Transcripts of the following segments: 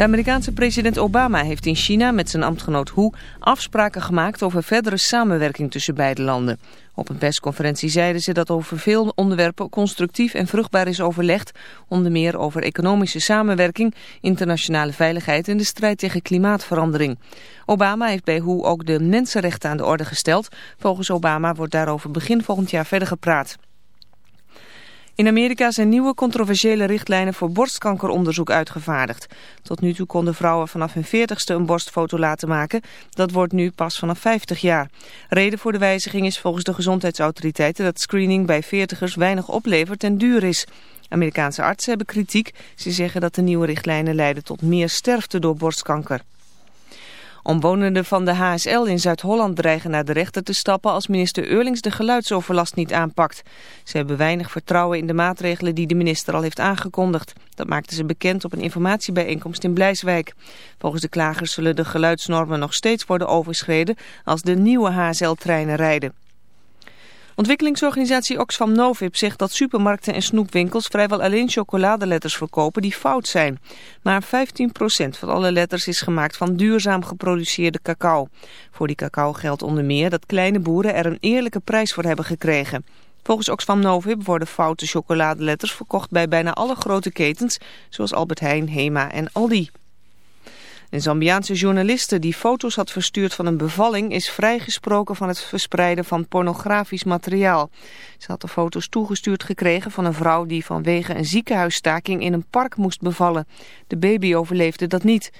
De Amerikaanse president Obama heeft in China met zijn ambtgenoot Hu afspraken gemaakt over verdere samenwerking tussen beide landen. Op een persconferentie zeiden ze dat over veel onderwerpen constructief en vruchtbaar is overlegd, onder meer over economische samenwerking, internationale veiligheid en de strijd tegen klimaatverandering. Obama heeft bij Hu ook de mensenrechten aan de orde gesteld. Volgens Obama wordt daarover begin volgend jaar verder gepraat. In Amerika zijn nieuwe controversiële richtlijnen voor borstkankeronderzoek uitgevaardigd. Tot nu toe konden vrouwen vanaf hun 40ste een borstfoto laten maken. Dat wordt nu pas vanaf 50 jaar. Reden voor de wijziging is volgens de gezondheidsautoriteiten dat screening bij 40ers weinig oplevert en duur is. Amerikaanse artsen hebben kritiek. Ze zeggen dat de nieuwe richtlijnen leiden tot meer sterfte door borstkanker. Omwonenden van de HSL in Zuid-Holland dreigen naar de rechter te stappen als minister Eurlings de geluidsoverlast niet aanpakt. Ze hebben weinig vertrouwen in de maatregelen die de minister al heeft aangekondigd. Dat maakten ze bekend op een informatiebijeenkomst in Blijswijk. Volgens de klagers zullen de geluidsnormen nog steeds worden overschreden als de nieuwe HSL-treinen rijden. Ontwikkelingsorganisatie Oxfam Novib zegt dat supermarkten en snoepwinkels vrijwel alleen chocoladeletters verkopen die fout zijn. Maar 15% van alle letters is gemaakt van duurzaam geproduceerde cacao. Voor die cacao geldt onder meer dat kleine boeren er een eerlijke prijs voor hebben gekregen. Volgens Oxfam Novib worden foute chocoladeletters verkocht bij bijna alle grote ketens, zoals Albert Heijn, Hema en Aldi. Een Zambiaanse journaliste die foto's had verstuurd van een bevalling is vrijgesproken van het verspreiden van pornografisch materiaal. Ze had de foto's toegestuurd gekregen van een vrouw die vanwege een ziekenhuisstaking in een park moest bevallen. De baby overleefde dat niet.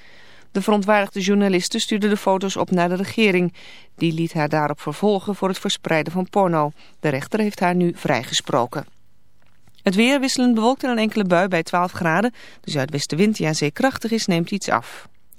De verontwaardigde journaliste stuurde de foto's op naar de regering. Die liet haar daarop vervolgen voor het verspreiden van porno. De rechter heeft haar nu vrijgesproken. Het weer wisselend bewolkt en een enkele bui bij 12 graden. De zuidwestenwind die aan zee krachtig is neemt iets af.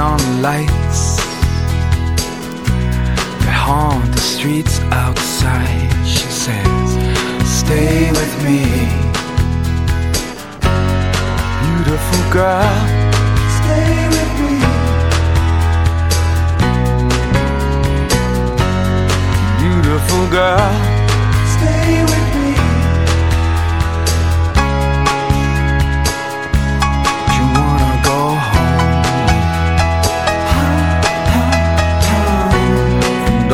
Neon lights that haunt the streets outside. She says, Stay with me, beautiful girl. Stay with me. Beautiful girl. Stay with me.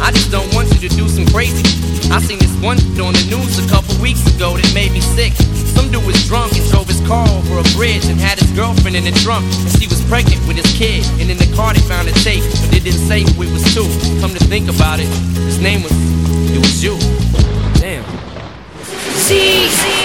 I just don't want you to do some crazy. I seen this one on the news a couple weeks ago that made me sick. Some dude was drunk and drove his car over a bridge and had his girlfriend in the trunk. And she was pregnant with his kid. And in the car they found a tape, but they didn't say who it was to. Come to think about it, his name was, it was you. Damn. ZFM.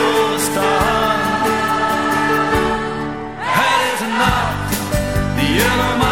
die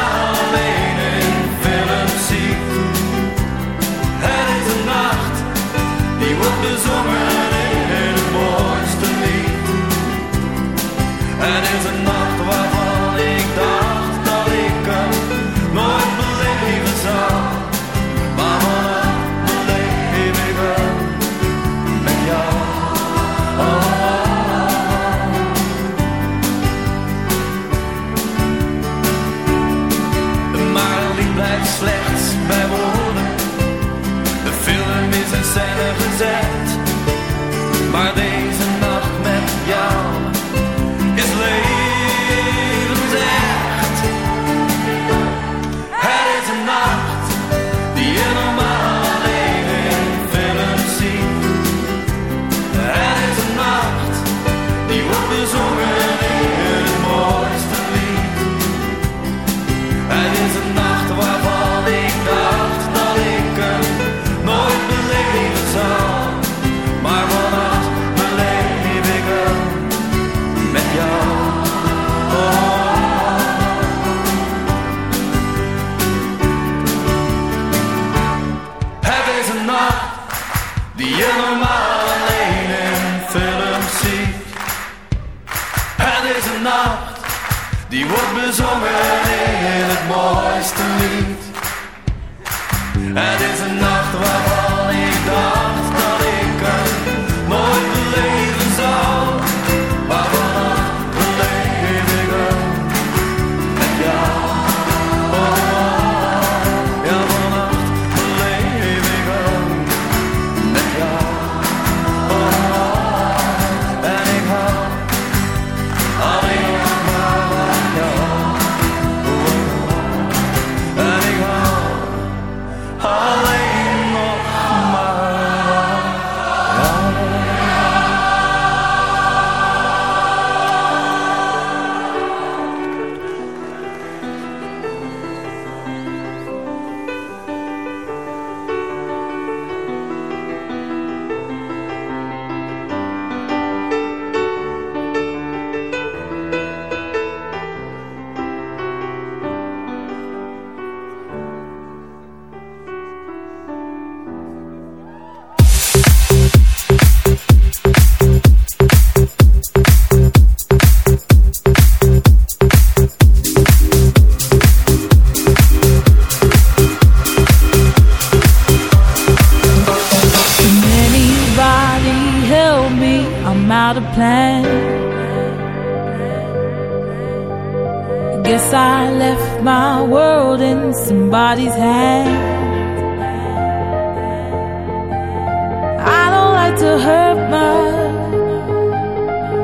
die wordt bezongen in het mooiste lied. Het is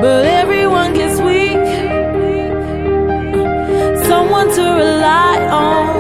but everyone gets weak. Someone to rely on.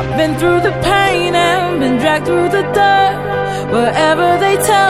I've been through the pain and been dragged through the dirt. Wherever they tell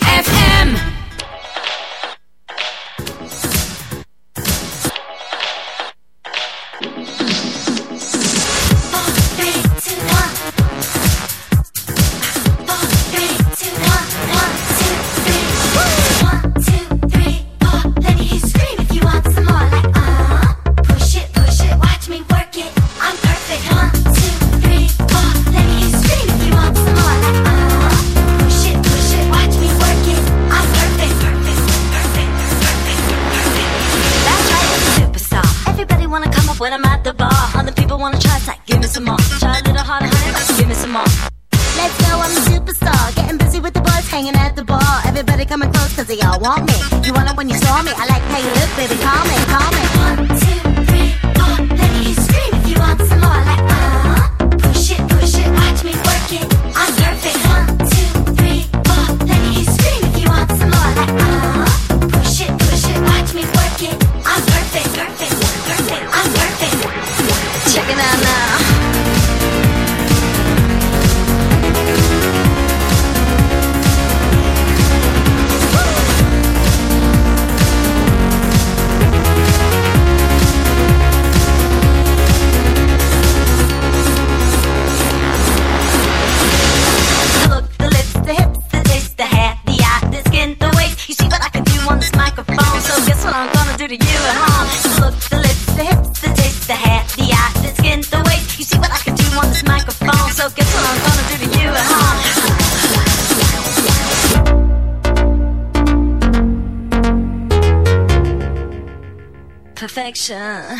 connection.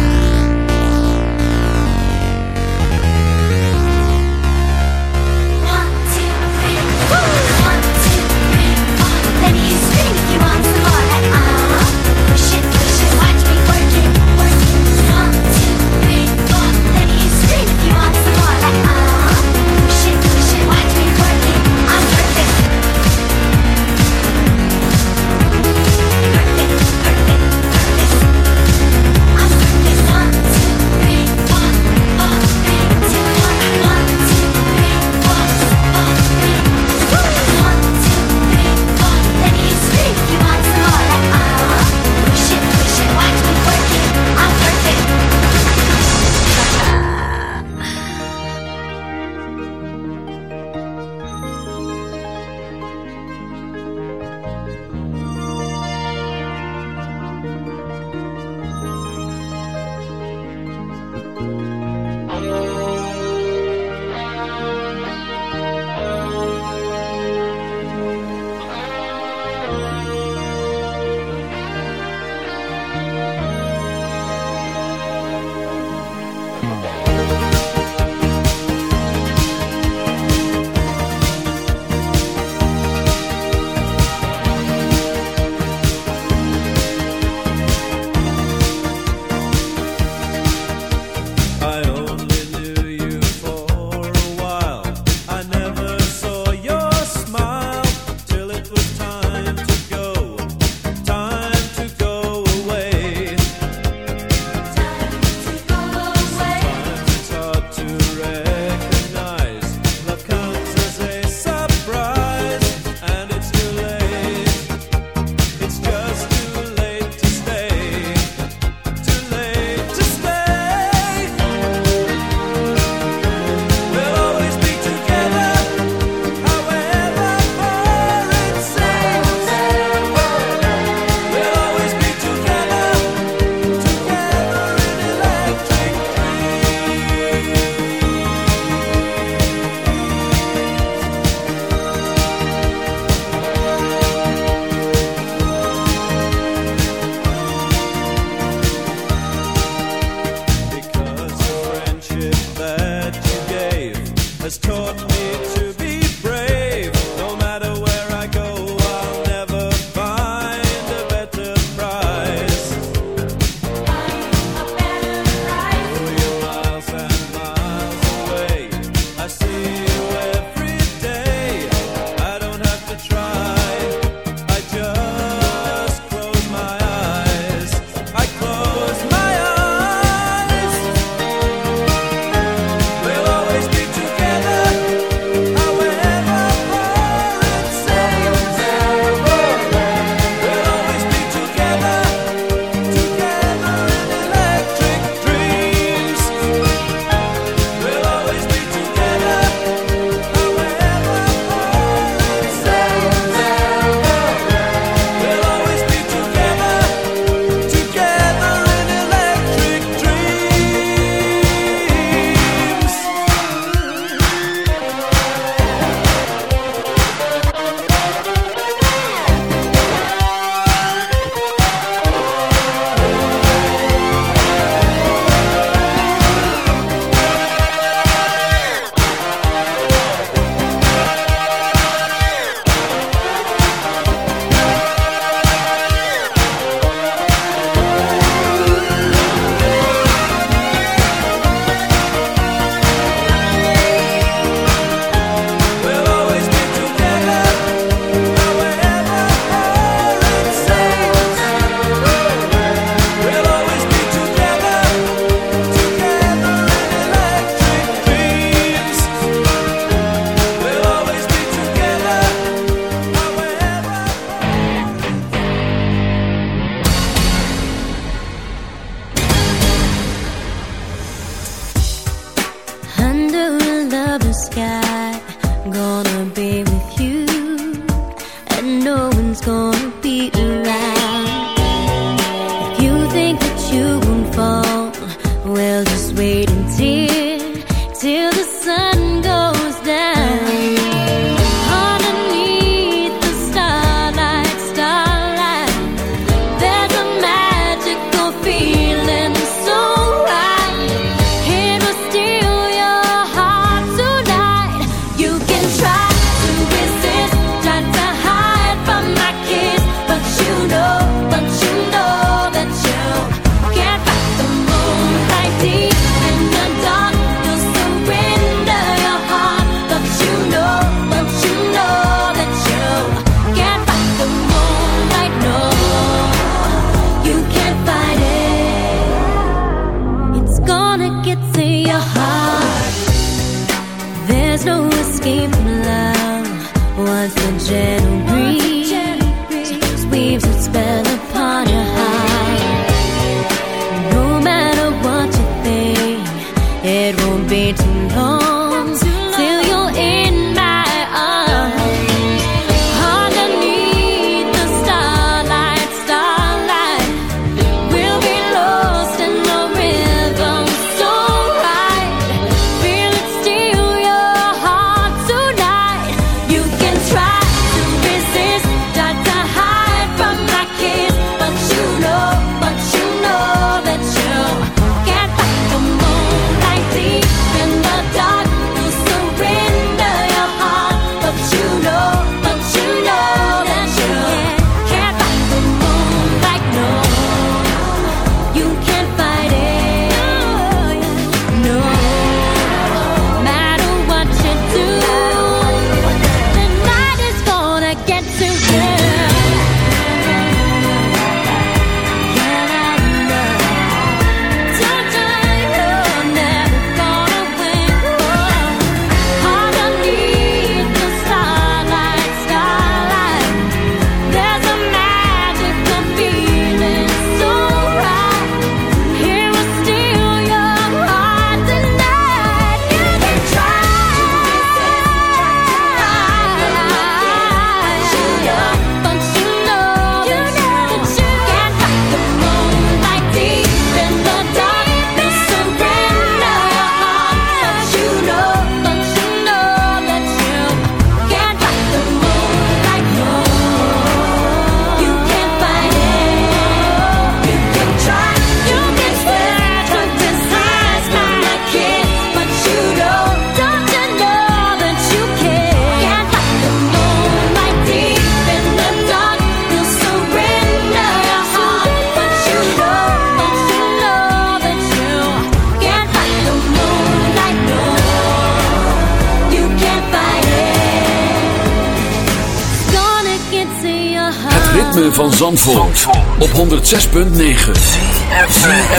op 106.9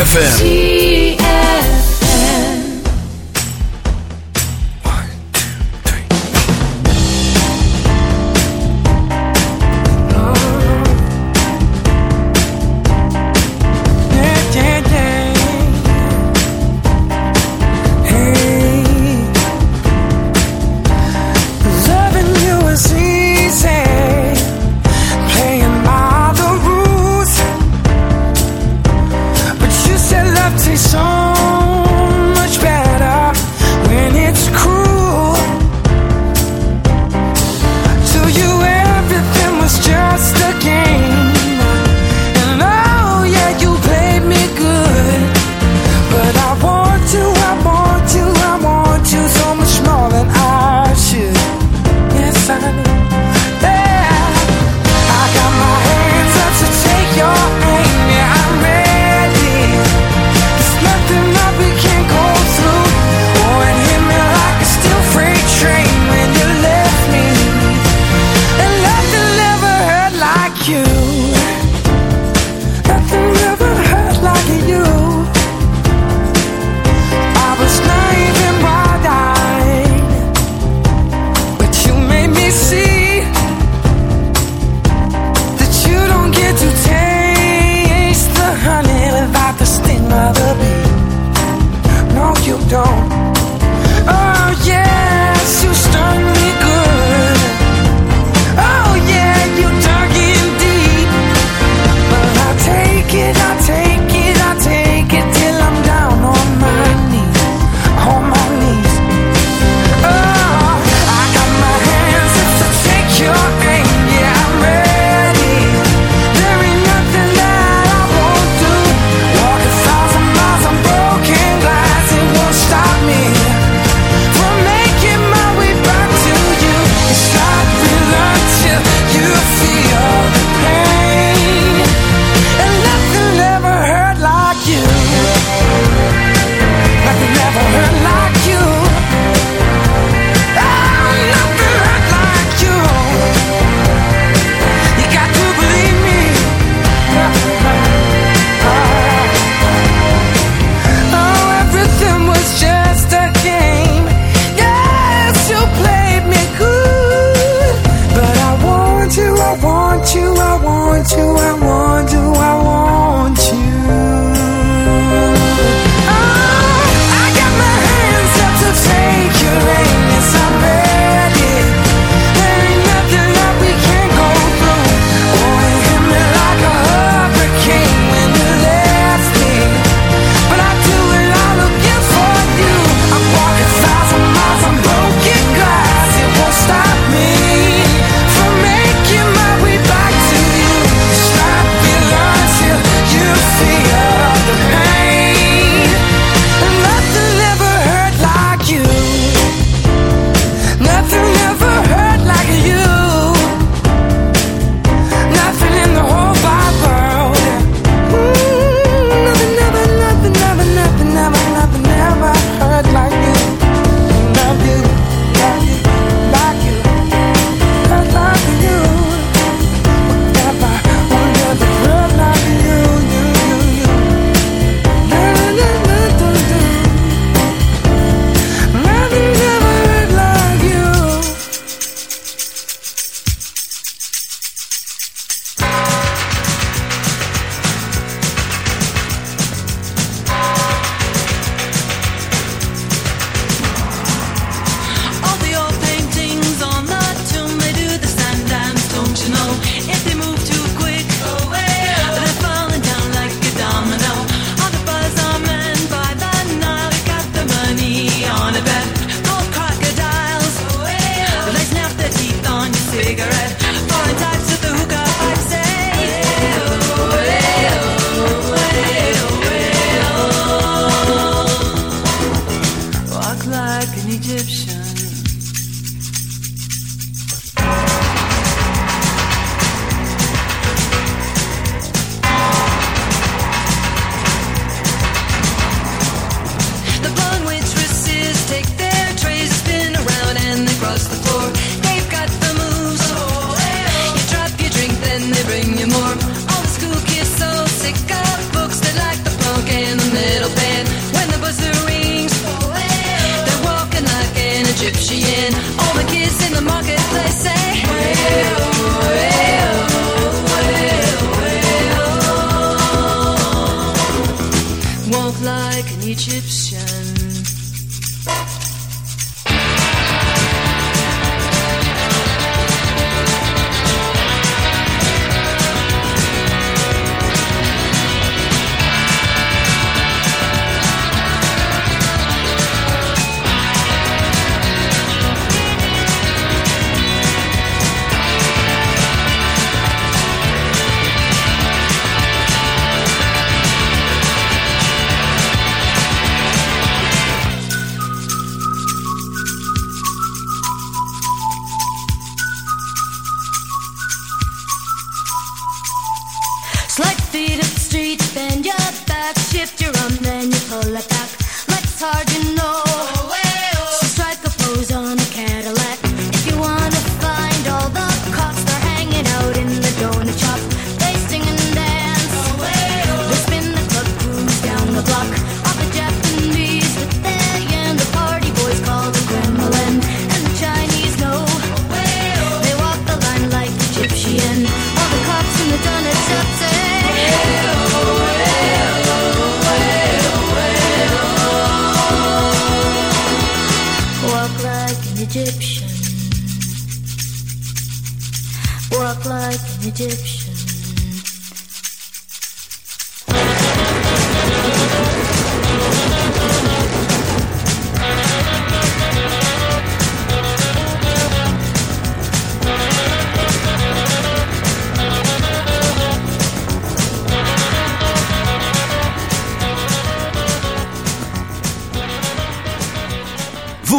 FM.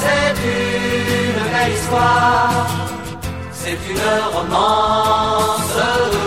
c'est une belle histoire, c'est une romance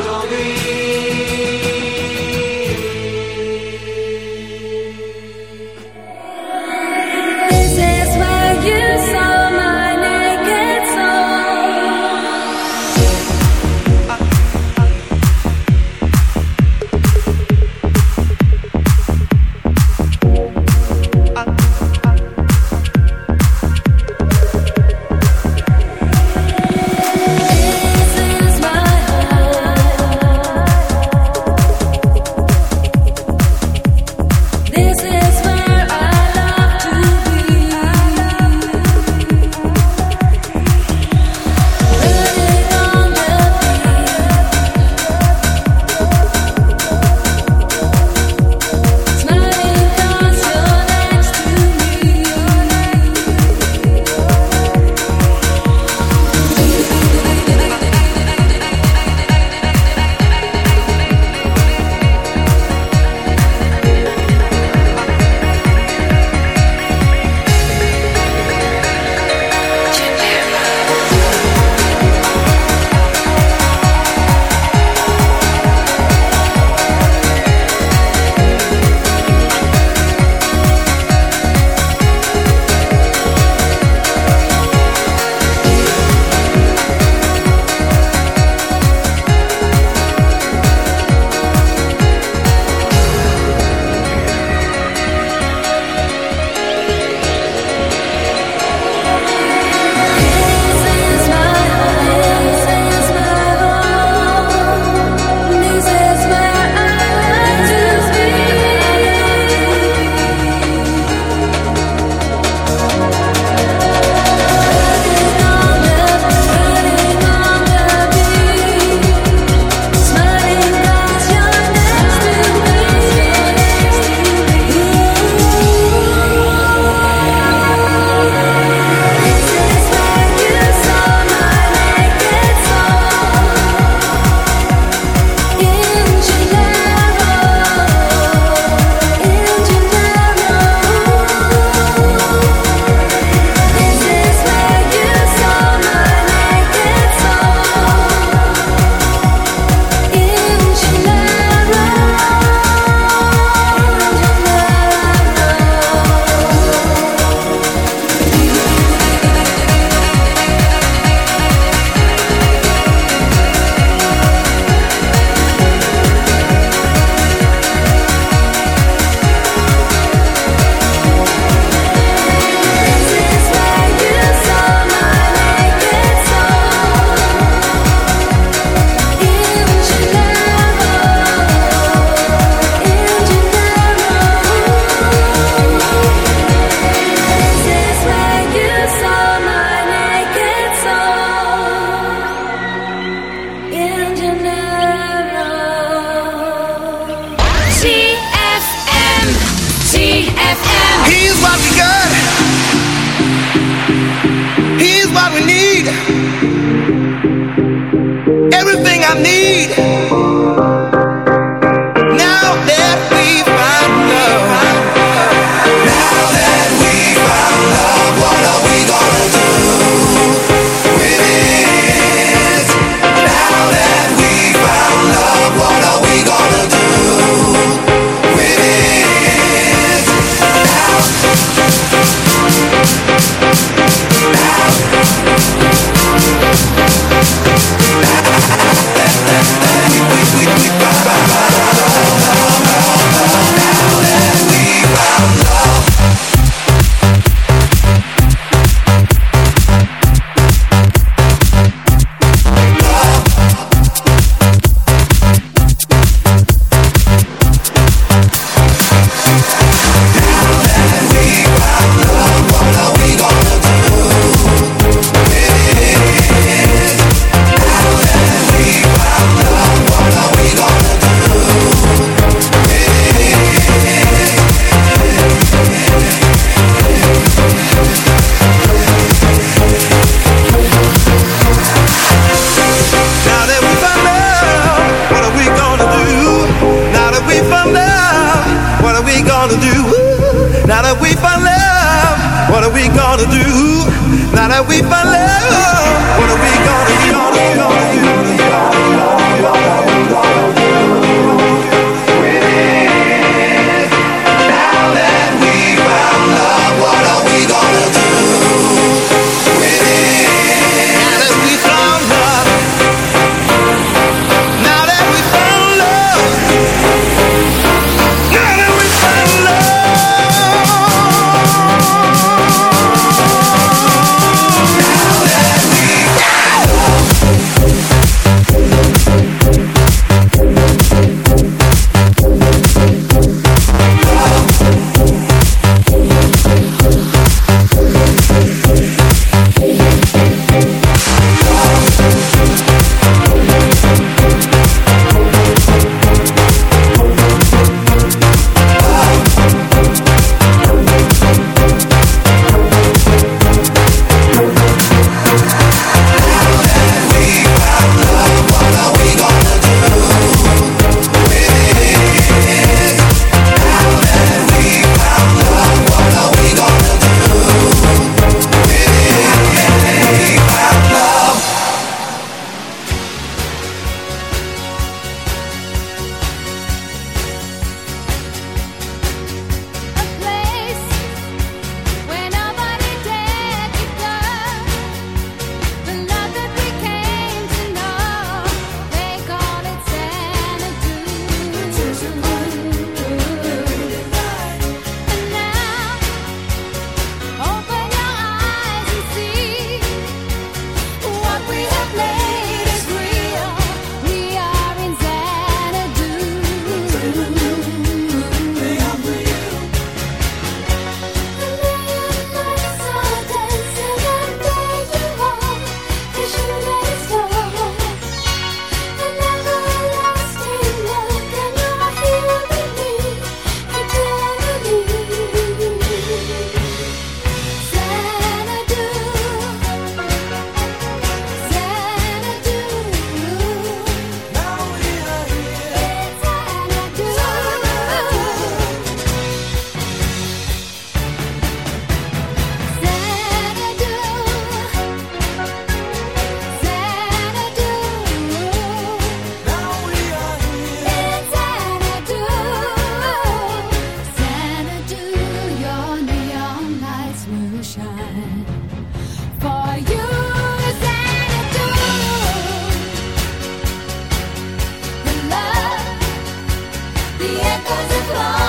Oh.